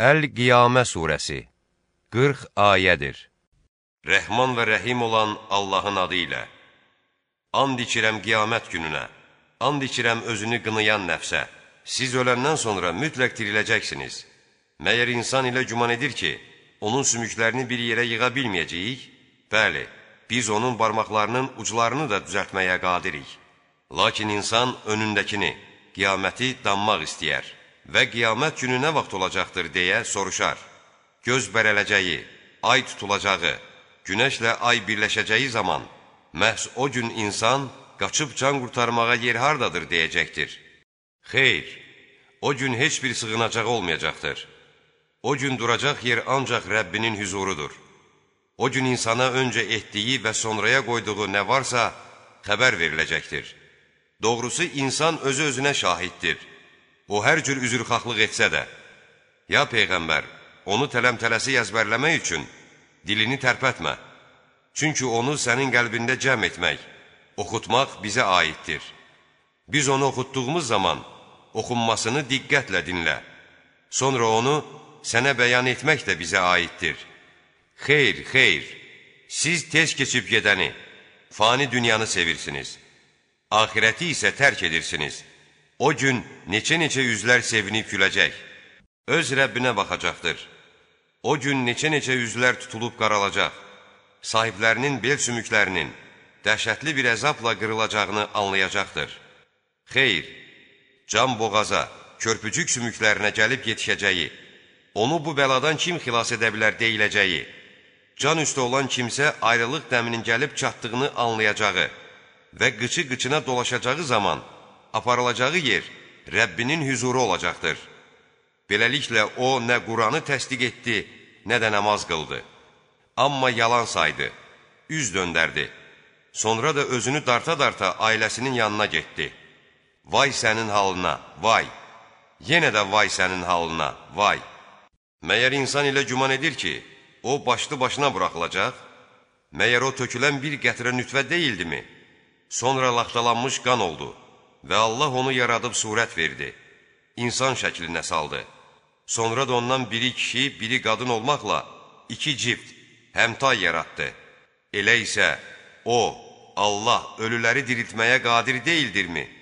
Əl-Qiyamə surəsi 40 ayədir. Rəhman və rəhim olan Allahın adı ilə And içirəm qiyamət gününə, and içirəm özünü qınayan nəfsə. Siz öləndən sonra mütləq diriləcəksiniz. Məyər insan ilə güman edir ki, onun sümüklərini bir yerə yığa bilməyəcəyik? Bəli, biz onun barmaqlarının uclarını da düzəltməyə qadirik. Lakin insan önündəkini, qiyaməti danmaq istəyər və qiyamət günü nə vaxt olacaqdır deyə soruşar. Göz bərələcəyi, ay tutulacağı, günəşlə ay birləşəcəyi zaman məhz o gün insan qaçıb can qurtarmağa yer hardadır deyəcəkdir. Xeyr, o gün heç bir sığınacaq olmayacaqdır. O gün duracaq yer ancaq Rəbbinin hüzurudur. O gün insana öncə etdiyi və sonraya qoyduğu nə varsa xəbər veriləcəkdir. Doğrusu insan özü özünə şahiddir. O hər cür üzrxahlıq etsə də, ya Peyğəmbər, onu tələm-tələsi əzbərləmək üçün dilini tərpətmə. Çünki onu sənin qəlbində cəm etmək, oxutmaq bizə aiddir. Biz onu oxutduğumuz zaman oxunmasını diqqətlə dinlə. Sonra onu sənə bəyan etmək də bizə aiddir. Xeyr, xeyr, siz tez keçib gedəni, fani dünyanı sevirsiniz. Ahirəti isə tərk edirsiniz. O gün neçə-neçə üzlər sevinib güləcək. Öz Rəbbinə baxacaqdır. O gün neçə-neçə üzlər tutulub qaralacaq. Sahiblərinin bel sümüklərinin dəhşətli bir əzabla qırılacağını anlayacaqdır. Xeyr, can boğaza, körpücük sümüklərinə gəlib yetişəcəyi, onu bu bəladan kim xilas edə bilər deyiləcəyi, can üstə olan kimsə ayrılıq dəminin gəlib çatdığını anlayacağı və qıçı-qıçına dolaşacağı zaman aparılacağı yer Rəbbinin hüzuru olacaqdır. Beləliklə o nə Quranı təsdiq etdi, nə də namaz qıldı. Amma yalan saydı, üz döndərdi. Sonra da özünü darta-darta ailəsinin yanına getdi. Vay sənin halına, vay! Yenə də vay sənin halına, vay! Məyər insan ilə güman edir ki, o başlı başına buraxılacaq? Məyər o tökülən bir qətrə nütvə deyildimi? Sonra laxtalanmış qan oldu və Allah onu yaradıb surət verdi. İnsan şəklinə saldı. Sonra da ondan biri kişi, biri qadın olmaqla iki cift, həmtay yaratdı. Elə isə o, Allah ölüləri diriltməyə qadir deyildirmi?